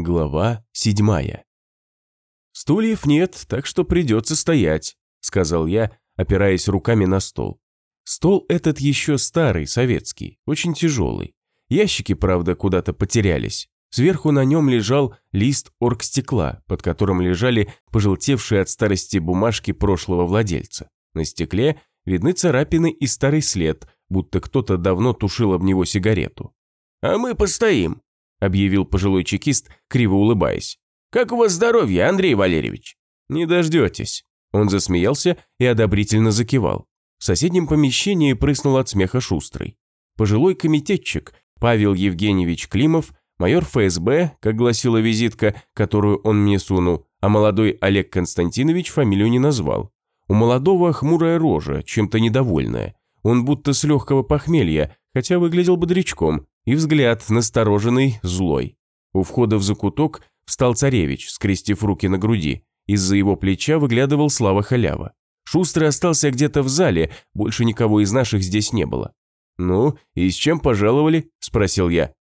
Глава седьмая. «Стульев нет, так что придется стоять», – сказал я, опираясь руками на стол. Стол этот еще старый, советский, очень тяжелый. Ящики, правда, куда-то потерялись. Сверху на нем лежал лист оргстекла, под которым лежали пожелтевшие от старости бумажки прошлого владельца. На стекле видны царапины и старый след, будто кто-то давно тушил об него сигарету. «А мы постоим», – объявил пожилой чекист, криво улыбаясь. «Как у вас здоровье, Андрей Валерьевич?» «Не дождетесь». Он засмеялся и одобрительно закивал. В соседнем помещении прыснул от смеха шустрый. Пожилой комитетчик Павел Евгеньевич Климов, майор ФСБ, как гласила визитка, которую он мне сунул, а молодой Олег Константинович фамилию не назвал. У молодого хмурая рожа, чем-то недовольная. Он будто с легкого похмелья, хотя выглядел бодрячком, и взгляд настороженный, злой. У входа в закуток встал царевич, скрестив руки на груди. Из-за его плеча выглядывал Слава Халява. Шустрый остался где-то в зале, больше никого из наших здесь не было. «Ну, и с чем пожаловали?» – спросил я.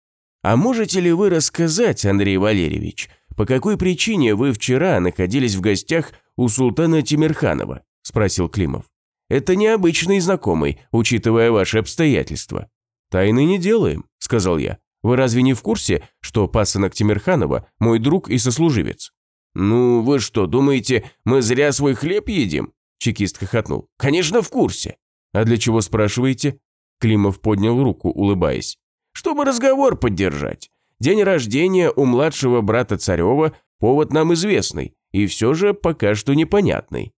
«А можете ли вы рассказать, Андрей Валерьевич, по какой причине вы вчера находились в гостях у султана Тимирханова?» – спросил Климов. «Это необычный знакомый, учитывая ваши обстоятельства». «Тайны не делаем», – сказал я. «Вы разве не в курсе, что пасынок Тимирханова – мой друг и сослуживец?» «Ну, вы что, думаете, мы зря свой хлеб едим?» Чекист хохотнул. «Конечно, в курсе». «А для чего спрашиваете?» Климов поднял руку, улыбаясь. «Чтобы разговор поддержать. День рождения у младшего брата Царева повод нам известный, и все же пока что непонятный».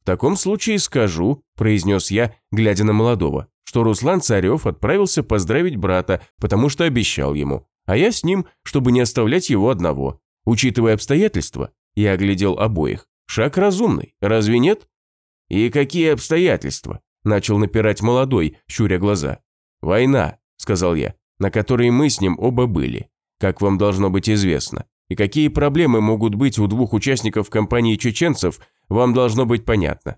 «В таком случае скажу», – произнес я, глядя на молодого что Руслан Царев отправился поздравить брата, потому что обещал ему, а я с ним, чтобы не оставлять его одного. Учитывая обстоятельства, я оглядел обоих. Шаг разумный, разве нет? «И какие обстоятельства?» – начал напирать молодой, щуря глаза. «Война», – сказал я, – «на которой мы с ним оба были, как вам должно быть известно. И какие проблемы могут быть у двух участников компании чеченцев, вам должно быть понятно».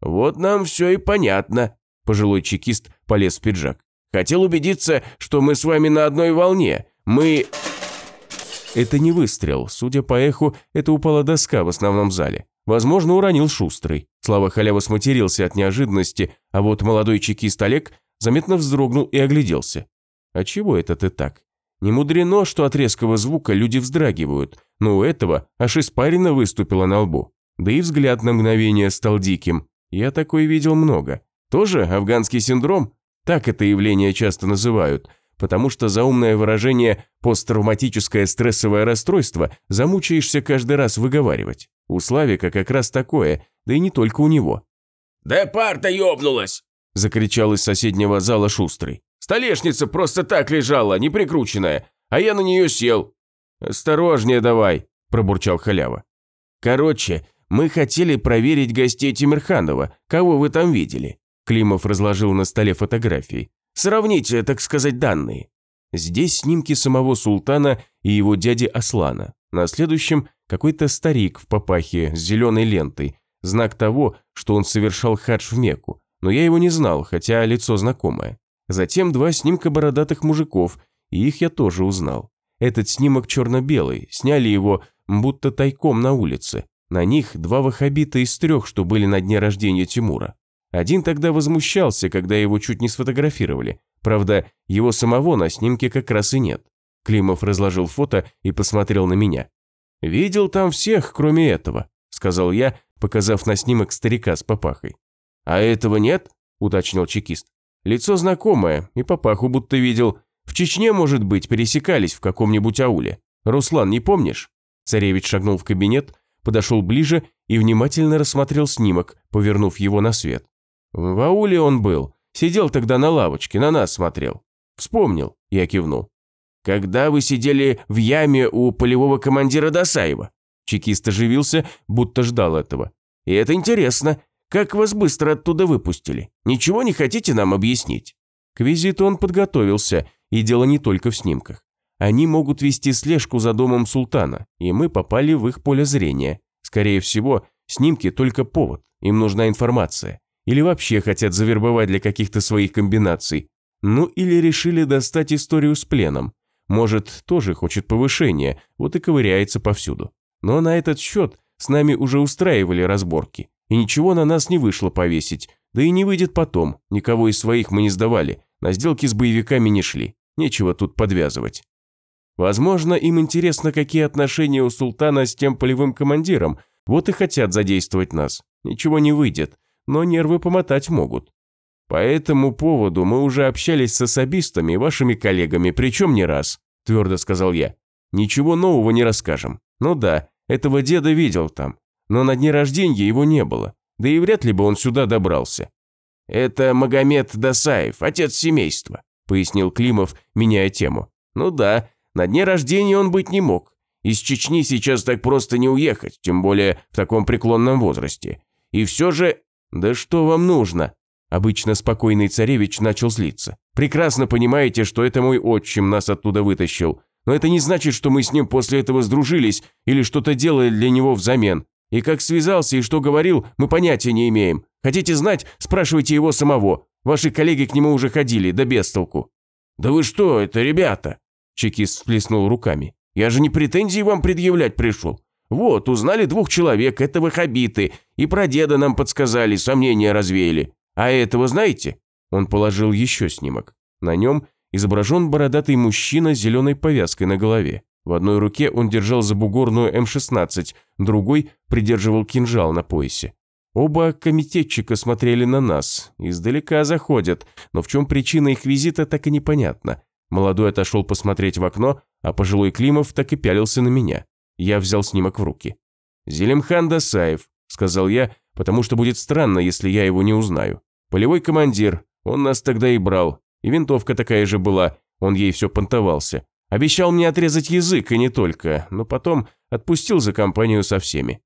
«Вот нам все и понятно», Пожилой чекист полез в пиджак. «Хотел убедиться, что мы с вами на одной волне. Мы...» Это не выстрел. Судя по эху, это упала доска в основном зале. Возможно, уронил Шустрый. Слава Халява сматерился от неожиданности, а вот молодой чекист Олег заметно вздрогнул и огляделся. А чего это ты так? Не мудрено, что от резкого звука люди вздрагивают, но у этого аж испарина выступила на лбу. Да и взгляд на мгновение стал диким. Я такой видел много. Тоже афганский синдром? Так это явление часто называют, потому что за умное выражение «посттравматическое стрессовое расстройство» замучаешься каждый раз выговаривать. У Славика как раз такое, да и не только у него. «Да парта ёбнулась!» – закричал из соседнего зала Шустрый. «Столешница просто так лежала, не прикрученная, а я на нее сел». «Осторожнее давай», – пробурчал Халява. «Короче, мы хотели проверить гостей Тимирханова, кого вы там видели. Климов разложил на столе фотографии. «Сравните, так сказать, данные». Здесь снимки самого султана и его дяди Аслана. На следующем какой-то старик в папахе с зеленой лентой, знак того, что он совершал хадж в Мекку, но я его не знал, хотя лицо знакомое. Затем два снимка бородатых мужиков, и их я тоже узнал. Этот снимок черно-белый, сняли его будто тайком на улице. На них два ваххабита из трех, что были на дне рождения Тимура. Один тогда возмущался, когда его чуть не сфотографировали. Правда, его самого на снимке как раз и нет. Климов разложил фото и посмотрел на меня. «Видел там всех, кроме этого», – сказал я, показав на снимок старика с папахой. «А этого нет?» – уточнил чекист. «Лицо знакомое, и папаху будто видел. В Чечне, может быть, пересекались в каком-нибудь ауле. Руслан, не помнишь?» Царевич шагнул в кабинет, подошел ближе и внимательно рассмотрел снимок, повернув его на свет. В ауле он был. Сидел тогда на лавочке, на нас смотрел. Вспомнил, я кивнул. Когда вы сидели в яме у полевого командира Досаева? Чекист оживился, будто ждал этого. И это интересно. Как вас быстро оттуда выпустили? Ничего не хотите нам объяснить? К визиту он подготовился, и дело не только в снимках. Они могут вести слежку за домом султана, и мы попали в их поле зрения. Скорее всего, снимки только повод, им нужна информация. Или вообще хотят завербовать для каких-то своих комбинаций. Ну или решили достать историю с пленом. Может, тоже хочет повышения, вот и ковыряется повсюду. Но на этот счет с нами уже устраивали разборки, и ничего на нас не вышло повесить, да и не выйдет потом, никого из своих мы не сдавали, на сделки с боевиками не шли, нечего тут подвязывать. Возможно, им интересно, какие отношения у султана с тем полевым командиром, вот и хотят задействовать нас. Ничего не выйдет, но нервы помотать могут. По этому поводу мы уже общались с особистами и вашими коллегами, причем не раз, твердо сказал я. Ничего нового не расскажем. Ну да, этого деда видел там, но на дне рождения его не было, да и вряд ли бы он сюда добрался. Это Магомед Дасаев, отец семейства, пояснил Климов, меняя тему. Ну да, на дне рождения он быть не мог. Из Чечни сейчас так просто не уехать, тем более в таком преклонном возрасте. И все же... Да что вам нужно? Обычно спокойный царевич начал злиться. «Прекрасно понимаете, что это мой отчим нас оттуда вытащил. Но это не значит, что мы с ним после этого сдружились или что-то делали для него взамен. И как связался и что говорил, мы понятия не имеем. Хотите знать, спрашивайте его самого. Ваши коллеги к нему уже ходили, да без толку». «Да вы что, это ребята?» Чекист всплеснул руками. «Я же не претензии вам предъявлять пришел. Вот, узнали двух человек, это вахабиты, и про деда нам подсказали, сомнения развеяли. А этого знаете?» Он положил еще снимок. На нем изображен бородатый мужчина с зеленой повязкой на голове. В одной руке он держал забугорную М-16, другой придерживал кинжал на поясе. Оба комитетчика смотрели на нас, издалека заходят, но в чем причина их визита, так и непонятно. Молодой отошел посмотреть в окно, а пожилой Климов так и пялился на меня. Я взял снимок в руки. «Зелимхан Дасаев», – сказал я, потому что будет странно, если я его не узнаю. Полевой командир, он нас тогда и брал. И винтовка такая же была, он ей все понтовался. Обещал мне отрезать язык, и не только, но потом отпустил за компанию со всеми.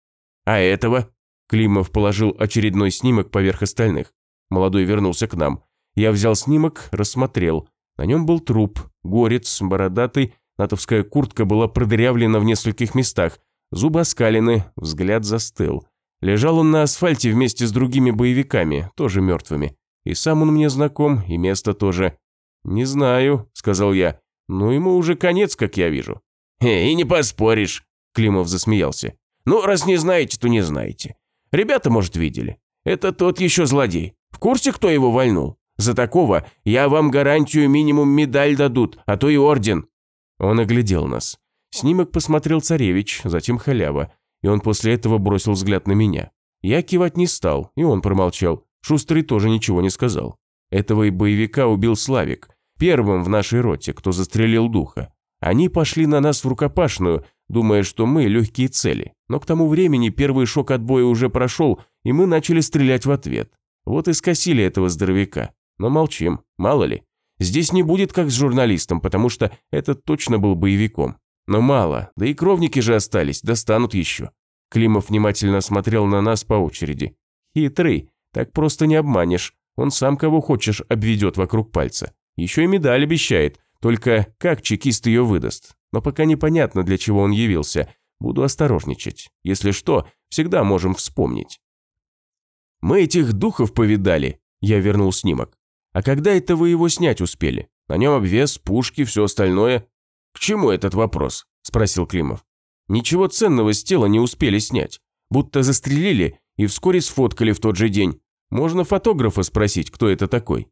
А этого? Климов положил очередной снимок поверх остальных. Молодой вернулся к нам. Я взял снимок, рассмотрел. На нем был труп, горец, бородатый, натовская куртка была продырявлена в нескольких местах, зубы оскалены, взгляд застыл. Лежал он на асфальте вместе с другими боевиками, тоже мертвыми. И сам он мне знаком, и место тоже. «Не знаю», – сказал я. «Но ему уже конец, как я вижу». «Э, «И не поспоришь», – Климов засмеялся. «Ну, раз не знаете, то не знаете. Ребята, может, видели. Это тот еще злодей. В курсе, кто его вольнул? За такого я вам гарантию минимум медаль дадут, а то и орден». Он оглядел нас. Снимок посмотрел царевич, затем халява и он после этого бросил взгляд на меня. Я кивать не стал, и он промолчал. Шустрый тоже ничего не сказал. Этого и боевика убил Славик, первым в нашей роте, кто застрелил духа. Они пошли на нас в рукопашную, думая, что мы легкие цели. Но к тому времени первый шок от боя уже прошел, и мы начали стрелять в ответ. Вот и скосили этого здоровяка. Но молчим, мало ли. Здесь не будет как с журналистом, потому что этот точно был боевиком. Но мало, да и кровники же остались, достанут еще. Климов внимательно смотрел на нас по очереди. Хитрый, так просто не обманешь. Он сам кого хочешь обведет вокруг пальца. Еще и медаль обещает, только как чекист ее выдаст. Но пока непонятно, для чего он явился. Буду осторожничать. Если что, всегда можем вспомнить. Мы этих духов повидали. Я вернул снимок. А когда это вы его снять успели? На нем обвес, пушки, все остальное. «К чему этот вопрос?» – спросил Климов. «Ничего ценного с тела не успели снять. Будто застрелили и вскоре сфоткали в тот же день. Можно фотографа спросить, кто это такой».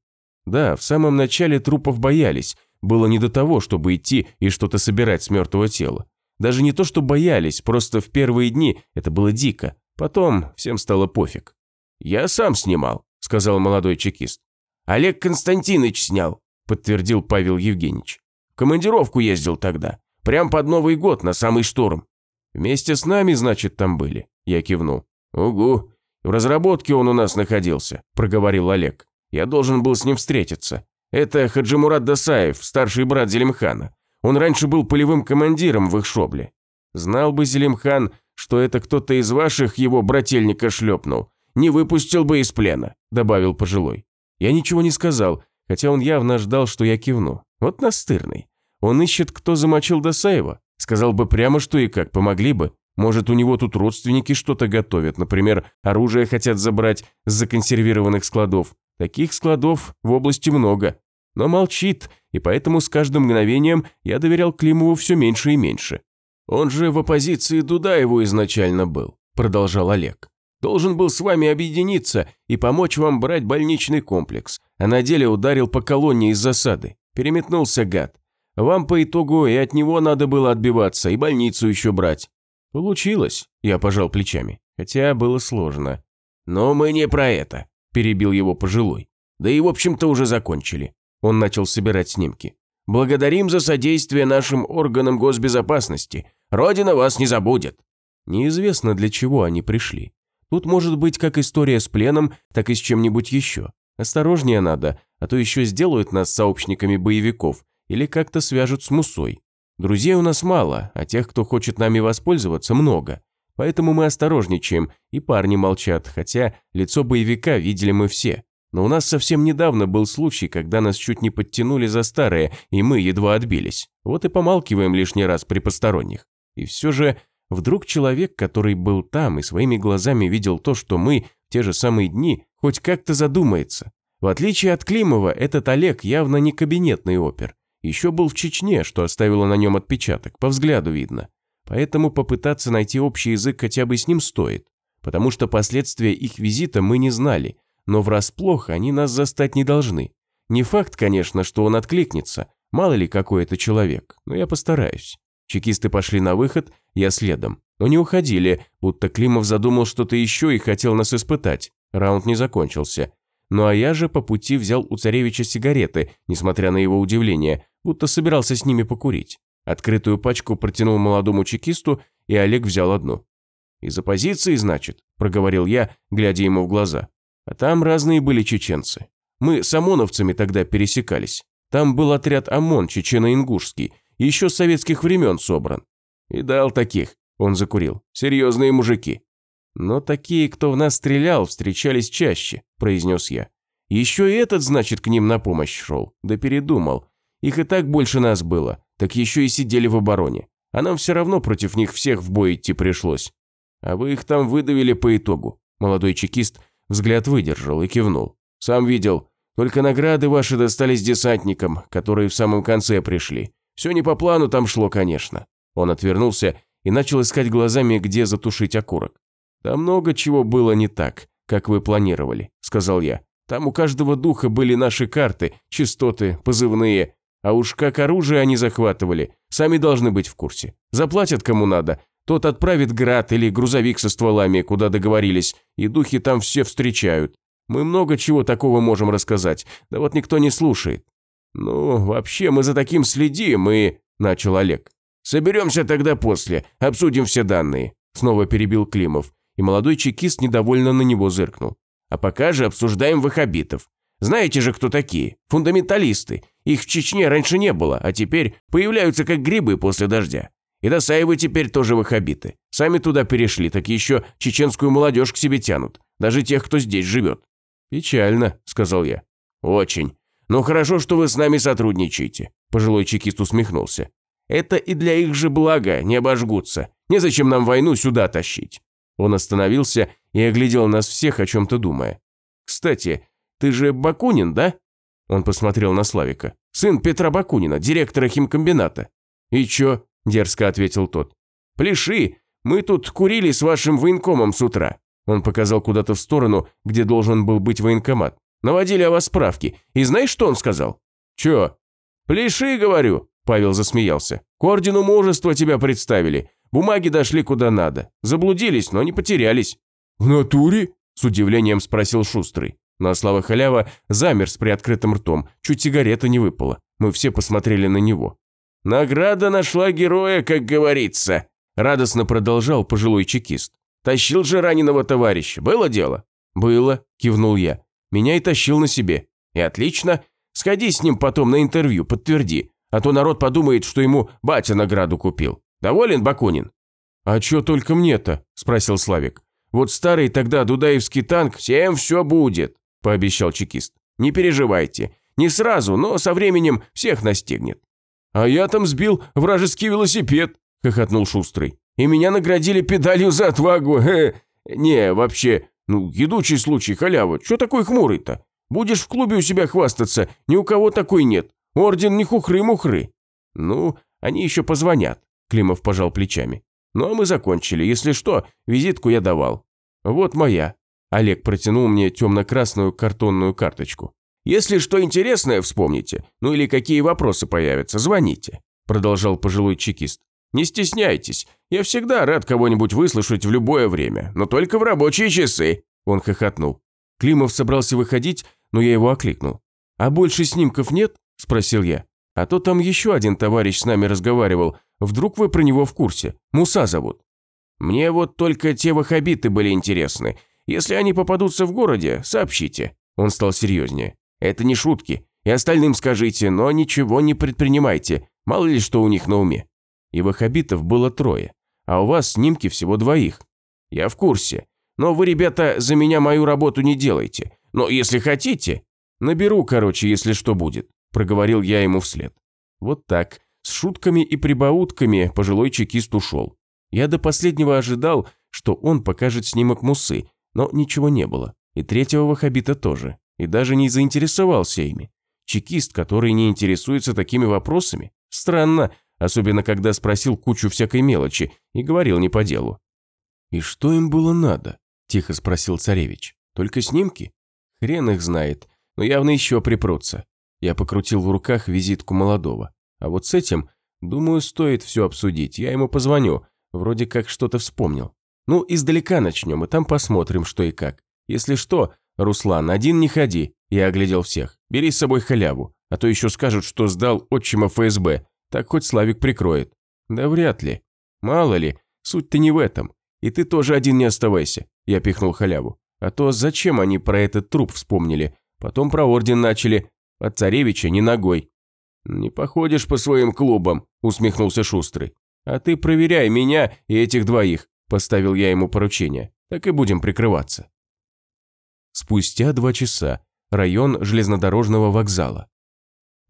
Да, в самом начале трупов боялись. Было не до того, чтобы идти и что-то собирать с мертвого тела. Даже не то, что боялись, просто в первые дни это было дико. Потом всем стало пофиг. «Я сам снимал», – сказал молодой чекист. «Олег Константинович снял», – подтвердил Павел Евгеньевич командировку ездил тогда. Прям под Новый год, на самый штурм. Вместе с нами, значит, там были?» Я кивнул. «Угу. В разработке он у нас находился», – проговорил Олег. «Я должен был с ним встретиться. Это Хаджимурат Дасаев, старший брат Зелимхана. Он раньше был полевым командиром в их шобле. Знал бы Зелимхан, что это кто-то из ваших его брательника шлепнул. Не выпустил бы из плена», – добавил пожилой. Я ничего не сказал, хотя он явно ждал, что я кивну. Вот настырный. Он ищет, кто замочил Досаева. Сказал бы прямо, что и как, помогли бы. Может, у него тут родственники что-то готовят, например, оружие хотят забрать с законсервированных складов. Таких складов в области много. Но молчит, и поэтому с каждым мгновением я доверял Климову все меньше и меньше. «Он же в оппозиции Дудаеву изначально был», – продолжал Олег. «Должен был с вами объединиться и помочь вам брать больничный комплекс, а на деле ударил по колонне из засады. Переметнулся гад. Вам по итогу и от него надо было отбиваться, и больницу еще брать». «Получилось», – я пожал плечами, хотя было сложно. «Но мы не про это», – перебил его пожилой. «Да и в общем-то уже закончили». Он начал собирать снимки. «Благодарим за содействие нашим органам госбезопасности. Родина вас не забудет». Неизвестно, для чего они пришли. Тут может быть как история с пленом, так и с чем-нибудь еще. Осторожнее надо, а то еще сделают нас сообщниками боевиков или как-то свяжут с Мусой. Друзей у нас мало, а тех, кто хочет нами воспользоваться, много. Поэтому мы осторожничаем, и парни молчат, хотя лицо боевика видели мы все. Но у нас совсем недавно был случай, когда нас чуть не подтянули за старое, и мы едва отбились. Вот и помалкиваем лишний раз при посторонних. И все же, вдруг человек, который был там и своими глазами видел то, что мы в те же самые дни, хоть как-то задумается. В отличие от Климова, этот Олег явно не кабинетный опер. Еще был в Чечне, что оставило на нем отпечаток, по взгляду видно. Поэтому попытаться найти общий язык хотя бы с ним стоит, потому что последствия их визита мы не знали, но врасплох они нас застать не должны. Не факт, конечно, что он откликнется, мало ли какой это человек, но я постараюсь. Чекисты пошли на выход, я следом. Но не уходили, будто Климов задумал что-то еще и хотел нас испытать. Раунд не закончился. Ну а я же по пути взял у царевича сигареты, несмотря на его удивление, будто собирался с ними покурить. Открытую пачку протянул молодому чекисту, и Олег взял одну. «Из оппозиции, значит?» – проговорил я, глядя ему в глаза. А там разные были чеченцы. Мы с ОМОНовцами тогда пересекались. Там был отряд ОМОН чечено-ингушский, еще с советских времен собран. И дал таких, он закурил, серьезные мужики. Но такие, кто в нас стрелял, встречались чаще, произнес я. Еще и этот, значит, к ним на помощь шел, да передумал. Их и так больше нас было, так еще и сидели в обороне. А нам все равно против них всех в бой идти пришлось. А вы их там выдавили по итогу. Молодой чекист взгляд выдержал и кивнул. Сам видел. Только награды ваши достались десантникам, которые в самом конце пришли. Все не по плану там шло, конечно. Он отвернулся и начал искать глазами, где затушить окурок. «Да много чего было не так, как вы планировали», – сказал я. «Там у каждого духа были наши карты, частоты, позывные, а уж как оружие они захватывали, сами должны быть в курсе. Заплатят кому надо, тот отправит град или грузовик со стволами, куда договорились, и духи там все встречают. Мы много чего такого можем рассказать, да вот никто не слушает. Ну, вообще мы за таким следим и... Начал Олег. Соберемся тогда после, обсудим все данные. Снова перебил Климов, и молодой чекист недовольно на него зыркнул. А пока же обсуждаем ваххабитов. Знаете же, кто такие? Фундаменталисты. Их в Чечне раньше не было, а теперь появляются как грибы после дождя. И Досаевы теперь тоже ваххабиты. Сами туда перешли, так еще чеченскую молодежь к себе тянут. Даже тех, кто здесь живет. «Печально», – сказал я. «Очень. Но хорошо, что вы с нами сотрудничаете», – пожилой чекист усмехнулся. «Это и для их же блага, не обожгутся. Незачем нам войну сюда тащить». Он остановился и оглядел нас всех, о чем-то думая. «Кстати, ты же Бакунин, да?» Он посмотрел на Славика. «Сын Петра Бакунина, директора химкомбината». «И чё?» – дерзко ответил тот. «Пляши! Мы тут курили с вашим военкомом с утра». Он показал куда-то в сторону, где должен был быть военкомат. «Наводили о вас справки. И знаешь, что он сказал?» «Чё?» «Пляши, говорю!» – Павел засмеялся. «К ордену мужества тебя представили. Бумаги дошли куда надо. Заблудились, но не потерялись». «В натуре?» – с удивлением спросил Шустрый. Но Слава Халява замер с приоткрытым ртом, чуть сигарета не выпала. Мы все посмотрели на него. «Награда нашла героя, как говорится», – радостно продолжал пожилой чекист. «Тащил же раненого товарища. Было дело?» «Было», – кивнул я. «Меня и тащил на себе. И отлично. Сходи с ним потом на интервью, подтверди. А то народ подумает, что ему батя награду купил. Доволен, Бакунин?» «А чё только мне-то?» – спросил Славик. «Вот старый тогда дудаевский танк, всем все будет. – пообещал чекист. «Не переживайте. Не сразу, но со временем всех настигнет». «А я там сбил вражеский велосипед», – хохотнул Шустрый. «И меня наградили педалью за отвагу. Хе. Не, вообще, ну, едучий случай, халява. Чё такой хмурый-то? Будешь в клубе у себя хвастаться, ни у кого такой нет. Орден не хухры-мухры». «Ну, они еще позвонят», – Климов пожал плечами. «Ну а мы закончили. Если что, визитку я давал. Вот моя». Олег протянул мне темно-красную картонную карточку. «Если что интересное вспомните, ну или какие вопросы появятся, звоните», – продолжал пожилой чекист. «Не стесняйтесь, я всегда рад кого-нибудь выслушать в любое время, но только в рабочие часы», – он хохотнул. Климов собрался выходить, но я его окликнул. «А больше снимков нет?» – спросил я. «А то там еще один товарищ с нами разговаривал. Вдруг вы про него в курсе? Муса зовут». «Мне вот только те вахабиты были интересны. Если они попадутся в городе, сообщите». Он стал серьезнее. «Это не шутки. И остальным скажите, но ничего не предпринимайте. Мало ли что у них на уме». И вахабитов было трое. А у вас снимки всего двоих. Я в курсе. Но вы, ребята, за меня мою работу не делайте. Но если хотите, наберу, короче, если что будет, проговорил я ему вслед. Вот так, с шутками и прибаутками пожилой чекист ушел. Я до последнего ожидал, что он покажет снимок Мусы, но ничего не было. И третьего вахабита тоже. И даже не заинтересовался ими. Чекист, который не интересуется такими вопросами? Странно, особенно когда спросил кучу всякой мелочи и говорил не по делу. «И что им было надо?» – тихо спросил царевич. «Только снимки? Хрен их знает, но явно еще припрутся». Я покрутил в руках визитку молодого. А вот с этим, думаю, стоит все обсудить. Я ему позвоню, вроде как что-то вспомнил. Ну, издалека начнем, и там посмотрим, что и как. Если что, Руслан, один не ходи. Я оглядел всех. Бери с собой халяву, а то еще скажут, что сдал отчима ФСБ. Так хоть Славик прикроет. Да вряд ли. Мало ли, суть-то не в этом. И ты тоже один не оставайся. Я пихнул халяву. А то зачем они про этот труп вспомнили? Потом про орден начали. От царевича ни ногой. «Не походишь по своим клубам», – усмехнулся Шустрый. «А ты проверяй меня и этих двоих», – поставил я ему поручение. «Так и будем прикрываться». Спустя два часа. Район железнодорожного вокзала.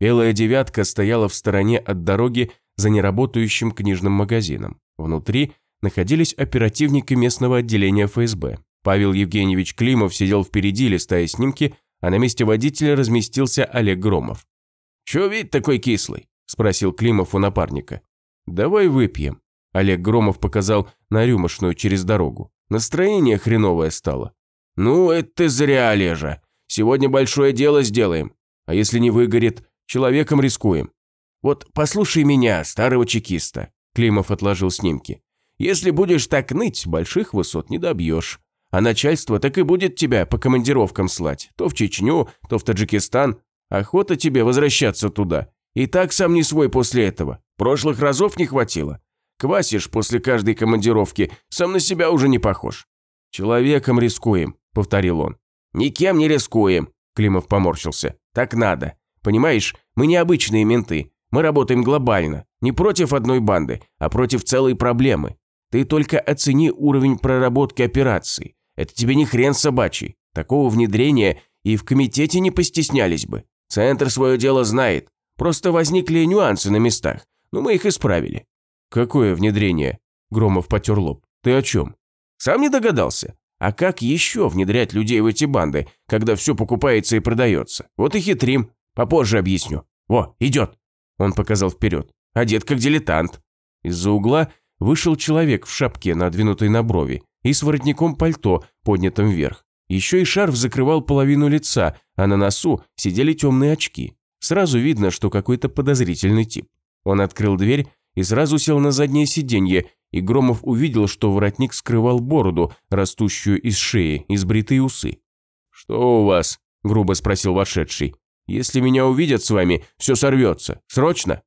Белая девятка стояла в стороне от дороги за неработающим книжным магазином. Внутри находились оперативники местного отделения ФСБ. Павел Евгеньевич Климов сидел впереди, листая снимки, а на месте водителя разместился Олег Громов. «Чё вид такой кислый?» – спросил Климов у напарника. «Давай выпьем». Олег Громов показал на рюмочную через дорогу. Настроение хреновое стало. «Ну, это ты зря, Олежа. Сегодня большое дело сделаем. А если не выгорит, человеком рискуем. Вот послушай меня, старого чекиста». Климов отложил снимки. Если будешь так ныть, больших высот не добьешь. А начальство так и будет тебя по командировкам слать. То в Чечню, то в Таджикистан. Охота тебе возвращаться туда. И так сам не свой после этого. Прошлых разов не хватило. Квасишь после каждой командировки, сам на себя уже не похож. «Человеком рискуем», – повторил он. «Никем не рискуем», – Климов поморщился. «Так надо. Понимаешь, мы не обычные менты. Мы работаем глобально. Не против одной банды, а против целой проблемы. Ты только оцени уровень проработки операции. Это тебе не хрен собачий. Такого внедрения и в комитете не постеснялись бы. Центр свое дело знает. Просто возникли нюансы на местах. Но мы их исправили. Какое внедрение? Громов потер лоб. Ты о чем? Сам не догадался. А как еще внедрять людей в эти банды, когда все покупается и продается? Вот и хитрим. Попозже объясню. Во, идет. Он показал вперед. Одет как дилетант. Из-за угла вышел человек в шапке, надвинутой на брови, и с воротником пальто, поднятым вверх. Еще и шарф закрывал половину лица, а на носу сидели темные очки. Сразу видно, что какой-то подозрительный тип. Он открыл дверь и сразу сел на заднее сиденье, и Громов увидел, что воротник скрывал бороду, растущую из шеи, из бритые усы. «Что у вас?» – грубо спросил вошедший. «Если меня увидят с вами, все сорвется. Срочно?»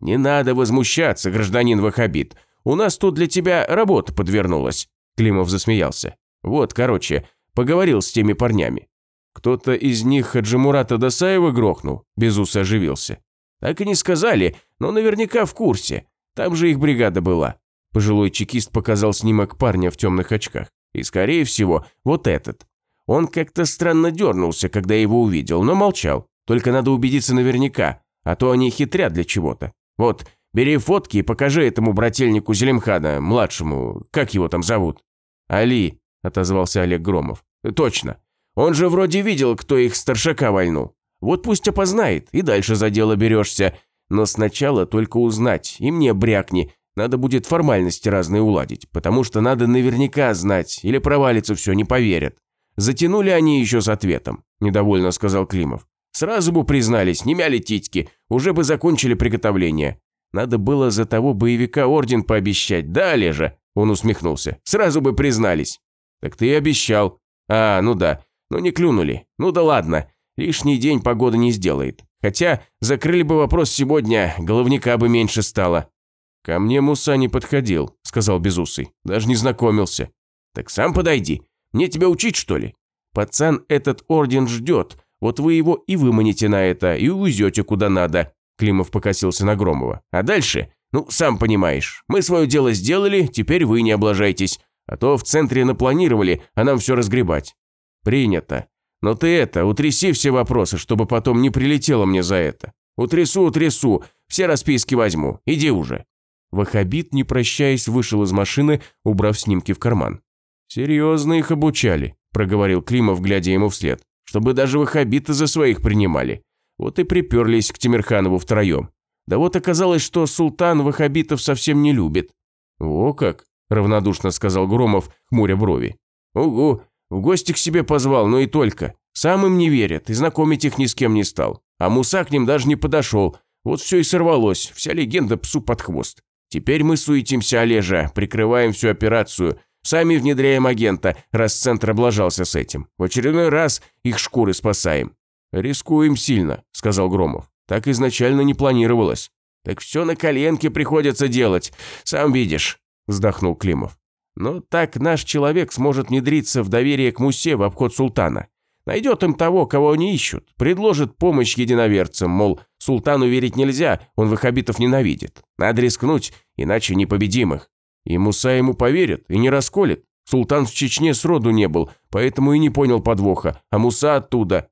«Не надо возмущаться, гражданин Вахабит. У нас тут для тебя работа подвернулась». Климов засмеялся. «Вот, короче, поговорил с теми парнями. Кто-то из них Хаджимурата Досаева грохнул?» Безус оживился. «Так и не сказали, но наверняка в курсе. Там же их бригада была». Пожилой чекист показал снимок парня в темных очках. И, скорее всего, вот этот. Он как-то странно дернулся, когда его увидел, но молчал. Только надо убедиться наверняка, а то они хитрят для чего-то. Вот, Бери фотки и покажи этому брательнику Зелимхана, младшему, как его там зовут?» «Али», – отозвался Олег Громов. «Точно. Он же вроде видел, кто их старшака вальнул. Вот пусть опознает, и дальше за дело берешься. Но сначала только узнать, и мне брякни. Надо будет формальности разные уладить, потому что надо наверняка знать, или провалится все, не поверят. Затянули они еще с ответом, недовольно сказал Климов. Сразу бы признались, не мяли титьки, уже бы закончили приготовление. Надо было за того боевика орден пообещать, да, Олежа?» Он усмехнулся. «Сразу бы признались». «Так ты и обещал». «А, ну да. Ну не клюнули. Ну да ладно. Лишний день погода не сделает. Хотя закрыли бы вопрос сегодня, головника бы меньше стало». «Ко мне Муса не подходил», – сказал Безусый. «Даже не знакомился». «Так сам подойди. Мне тебя учить, что ли? Пацан этот орден ждет. Вот вы его и выманите на это, и увезете куда надо. Климов покосился на Громова. «А дальше? Ну, сам понимаешь. Мы свое дело сделали, теперь вы не облажайтесь. А то в центре напланировали, а нам все разгребать». «Принято. Но ты это, утряси все вопросы, чтобы потом не прилетело мне за это. Утрясу, утрясу, все расписки возьму. Иди уже». Вахабит, не прощаясь, вышел из машины, убрав снимки в карман. «Серьезно их обучали», – проговорил Климов, глядя ему вслед. «Чтобы даже вахабиты за своих принимали. Вот и приперлись к Тимирханову втроем. Да вот оказалось, что султан вахабитов совсем не любит. «О как!» – равнодушно сказал Громов, хмуря брови. «Угу, в гости к себе позвал, но и только. Сам им не верят, и знакомить их ни с кем не стал. А Муса к ним даже не подошел. Вот все и сорвалось, вся легенда псу под хвост. Теперь мы суетимся, Олежа, прикрываем всю операцию, сами внедряем агента, раз центр облажался с этим. В очередной раз их шкуры спасаем. «Рискуем сильно», – сказал Громов. «Так изначально не планировалось». «Так все на коленке приходится делать, сам видишь», – вздохнул Климов. «Но так наш человек сможет внедриться в доверие к Мусе в обход султана. Найдет им того, кого они ищут, предложит помощь единоверцам, мол, султану верить нельзя, он ваххабитов ненавидит. Надо рискнуть, иначе непобедимых. И Муса ему поверит и не расколет. Султан в Чечне сроду не был, поэтому и не понял подвоха, а Муса оттуда.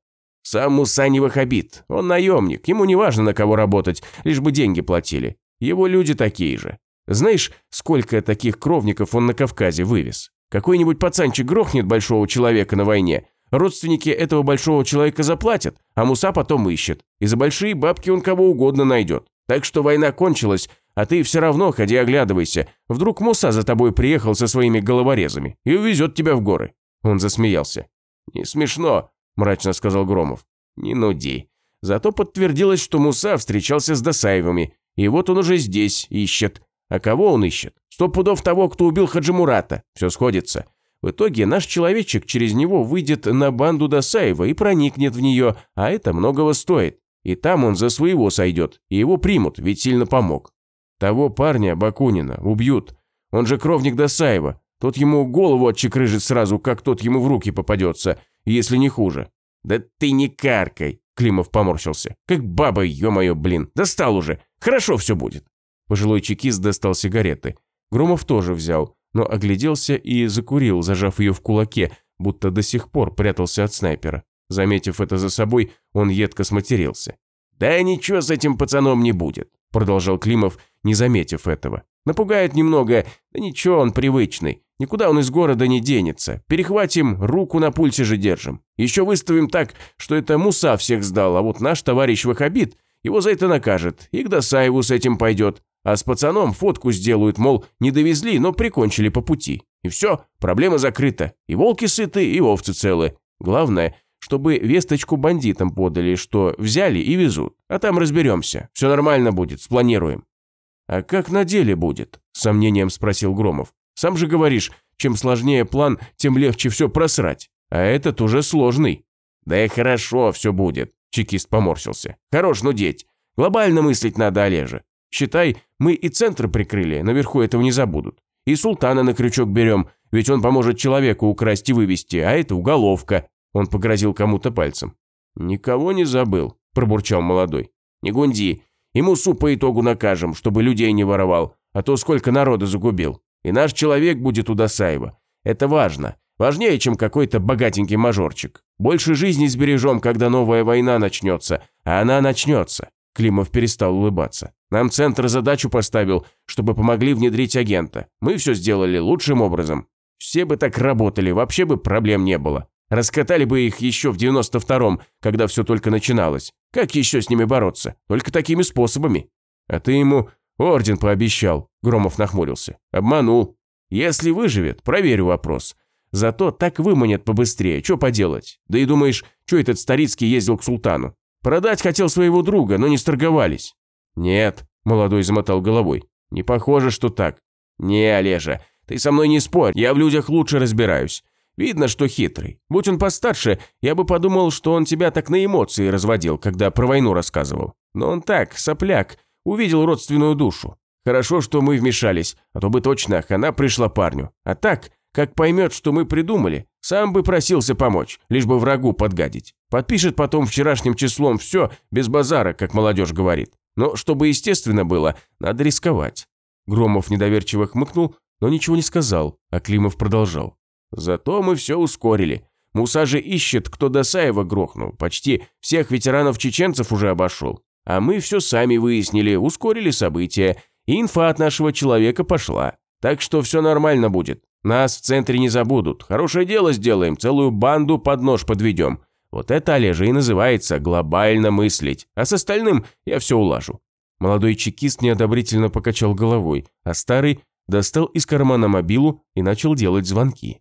Сам Муса не вахабит, он наемник, ему не важно на кого работать, лишь бы деньги платили. Его люди такие же. Знаешь, сколько таких кровников он на Кавказе вывез? Какой-нибудь пацанчик грохнет большого человека на войне, родственники этого большого человека заплатят, а Муса потом ищет. И за большие бабки он кого угодно найдет. Так что война кончилась, а ты все равно ходи оглядывайся. Вдруг Муса за тобой приехал со своими головорезами и увезет тебя в горы». Он засмеялся. «Не смешно мрачно сказал Громов. Не нуди. Зато подтвердилось, что Муса встречался с Досаевыми, и вот он уже здесь ищет. А кого он ищет? Сто пудов того, кто убил Хаджимурата. Все сходится. В итоге наш человечек через него выйдет на банду Досаева и проникнет в нее, а это многого стоит. И там он за своего сойдет, и его примут, ведь сильно помог. Того парня, Бакунина, убьют. Он же кровник Досаева. Тот ему голову отчекрыжит сразу, как тот ему в руки попадется, если не хуже. «Да ты не каркай!» – Климов поморщился. «Как баба, ё-моё, блин! Достал уже! Хорошо все будет!» Пожилой чекист достал сигареты. Громов тоже взял, но огляделся и закурил, зажав ее в кулаке, будто до сих пор прятался от снайпера. Заметив это за собой, он едко сматерился. «Да ничего с этим пацаном не будет», – продолжал Климов, не заметив этого. «Напугает немного, да ничего, он привычный. Никуда он из города не денется. Перехватим, руку на пульсе же держим. Еще выставим так, что это Муса всех сдал, а вот наш товарищ Вахабит его за это накажет, и к Досаеву с этим пойдет. А с пацаном фотку сделают, мол, не довезли, но прикончили по пути. И все, проблема закрыта. И волки сыты, и овцы целы. Главное, чтобы весточку бандитам подали, что взяли и везут. А там разберемся. Все нормально будет, спланируем. «А как на деле будет?» – с сомнением спросил Громов. Сам же говоришь, чем сложнее план, тем легче все просрать. А этот уже сложный». «Да и хорошо все будет», – чекист поморщился. «Хорош нудеть. Глобально мыслить надо, Олежа. Считай, мы и центр прикрыли, наверху этого не забудут. И султана на крючок берем, ведь он поможет человеку украсть и вывести, а это уголовка». Он погрозил кому-то пальцем. «Никого не забыл», – пробурчал молодой. «Не гунди. Ему суп по итогу накажем, чтобы людей не воровал, а то сколько народа загубил. И наш человек будет у Досаева. Это важно. Важнее, чем какой-то богатенький мажорчик. Больше жизни сбережем, когда новая война начнется. А она начнется. Климов перестал улыбаться. Нам центр задачу поставил, чтобы помогли внедрить агента. Мы все сделали лучшим образом. Все бы так работали, вообще бы проблем не было. Раскатали бы их еще в 92-м, когда все только начиналось. Как еще с ними бороться? Только такими способами. А ты ему орден пообещал, Громов нахмурился. Обманул. Если выживет, проверю вопрос. Зато так выманят побыстрее, что поделать? Да и думаешь, что этот Старицкий ездил к султану? Продать хотел своего друга, но не сторговались. Нет, молодой замотал головой. Не похоже, что так. Не, Олежа, ты со мной не спорь, я в людях лучше разбираюсь. Видно, что хитрый. Будь он постарше, я бы подумал, что он тебя так на эмоции разводил, когда про войну рассказывал. Но он так, сопляк, увидел родственную душу. Хорошо, что мы вмешались, а то бы точно хана пришла парню. А так, как поймет, что мы придумали, сам бы просился помочь, лишь бы врагу подгадить. Подпишет потом вчерашним числом все, без базара, как молодежь говорит. Но чтобы естественно было, надо рисковать. Громов недоверчиво хмыкнул, но ничего не сказал, а Климов продолжал. Зато мы все ускорили. Муса же ищет, кто Досаева грохнул. Почти всех ветеранов-чеченцев уже обошел. А мы все сами выяснили, ускорили события, и инфа от нашего человека пошла. Так что все нормально будет. Нас в центре не забудут. Хорошее дело сделаем, целую банду под нож подведем. Вот это, Олежа, и называется глобально мыслить. А с остальным я все улажу. Молодой чекист неодобрительно покачал головой, а старый достал из кармана мобилу и начал делать звонки.